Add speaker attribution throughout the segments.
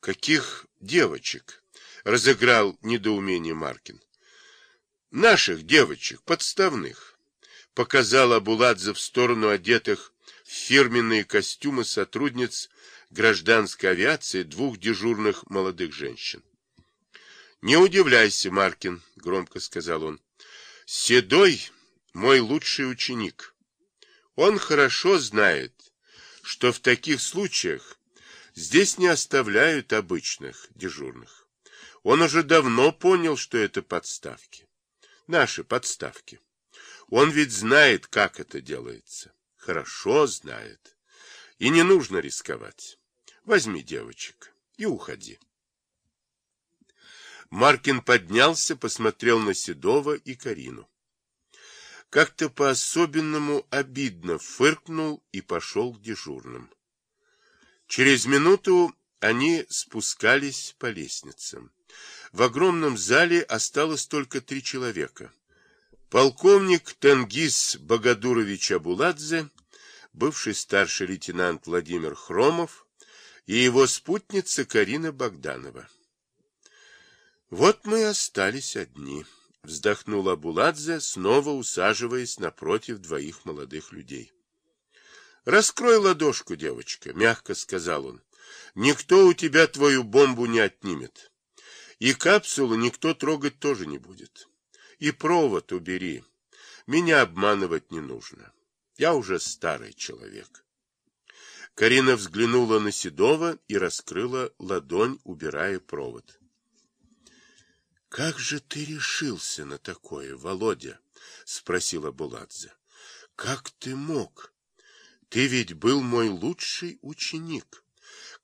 Speaker 1: Каких девочек? Разыграл недоумение Маркин. Наших девочек, подставных. Показал Абуладзе в сторону одетых в фирменные костюмы сотрудниц гражданской авиации двух дежурных молодых женщин. «Не удивляйся, Маркин», — громко сказал он. «Седой — мой лучший ученик. Он хорошо знает, что в таких случаях здесь не оставляют обычных дежурных. Он уже давно понял, что это подставки. Наши подставки. Он ведь знает, как это делается. Хорошо знает. И не нужно рисковать. Возьми девочек и уходи. Маркин поднялся, посмотрел на Седова и Карину. Как-то по-особенному обидно фыркнул и пошел к дежурным. Через минуту они спускались по лестницам. В огромном зале осталось только три человека. Полковник Тенгиз Богодурович Абуладзе, бывший старший лейтенант Владимир Хромов и его спутница Карина Богданова. Вот мы и остались одни, вздохнул Абуладзе, снова усаживаясь напротив двоих молодых людей. Раскрой ладошку, девочка, мягко сказал он. Никто у тебя твою бомбу не отнимет. И капсулу никто трогать тоже не будет. И провод убери. Меня обманывать не нужно. Я уже старый человек. Карина взглянула на Седова и раскрыла ладонь, убирая провод. Как же ты решился на такое, Володя? спросила Буладзе. Как ты мог? Ты ведь был мой лучший ученик.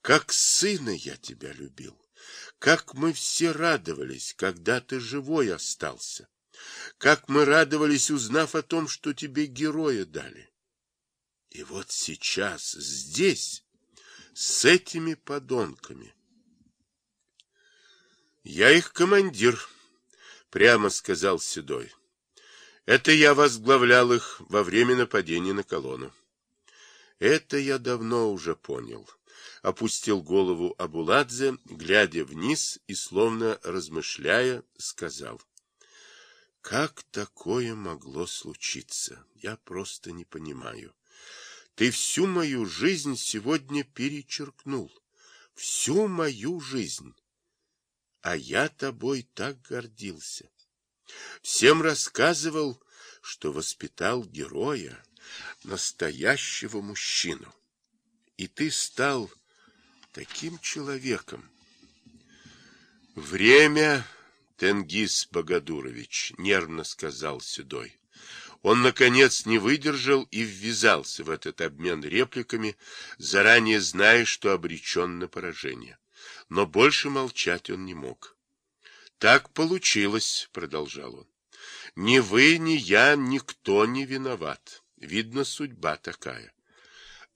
Speaker 1: Как сына я тебя любил. Как мы все радовались, когда ты живой остался. Как мы радовались, узнав о том, что тебе героя дали. И вот сейчас, здесь, с этими подонками, я их командир, прямо сказал Седой. Это я возглавлял их во время нападения на колонну. Это я давно уже понял. Опустил голову Абуладзе, глядя вниз и словно размышляя, сказал. Как такое могло случиться? Я просто не понимаю. Ты всю мою жизнь сегодня перечеркнул. Всю мою жизнь а я тобой так гордился. Всем рассказывал, что воспитал героя, настоящего мужчину. И ты стал таким человеком. Время, Тенгиз Богодурович, нервно сказал Седой. Он, наконец, не выдержал и ввязался в этот обмен репликами, заранее зная, что обречен на поражение но больше молчать он не мог. Так получилось, продолжал он. Ни вы, ни я, никто не виноват. Видно, судьба такая.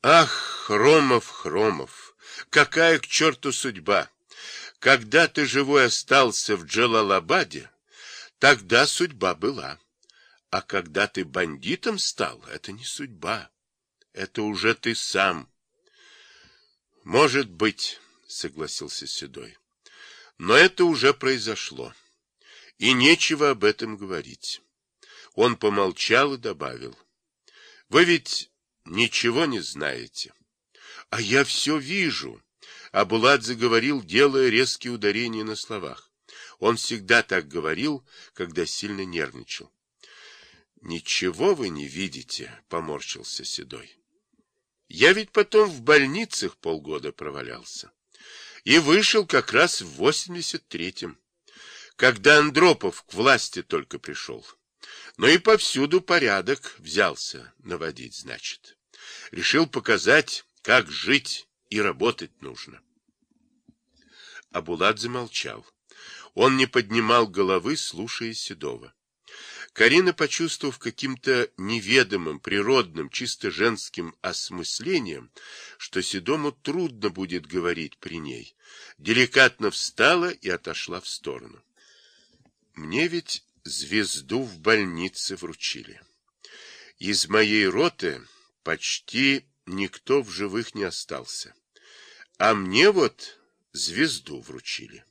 Speaker 1: Ах, Хромов, Хромов, какая к черту судьба! Когда ты живой остался в Джалалабаде, тогда судьба была. А когда ты бандитом стал, это не судьба. Это уже ты сам. Может быть, согласился Седой. Но это уже произошло, и нечего об этом говорить. Он помолчал и добавил. Вы ведь ничего не знаете. А я все вижу. Абуладзе говорил, делая резкие ударения на словах. Он всегда так говорил, когда сильно нервничал. Ничего вы не видите, поморщился Седой. Я ведь потом в больницах полгода провалялся и вышел как раз в 83-м, когда Андропов к власти только пришел. Но и повсюду порядок взялся наводить, значит. Решил показать, как жить и работать нужно. Абулат замолчал. Он не поднимал головы, слушая Седова. Карина, почувствовав каким-то неведомым, природным, чисто женским осмыслением, что Седому трудно будет говорить при ней, деликатно встала и отошла в сторону. Мне ведь звезду в больнице вручили. Из моей роты почти никто в живых не остался. А мне вот звезду вручили.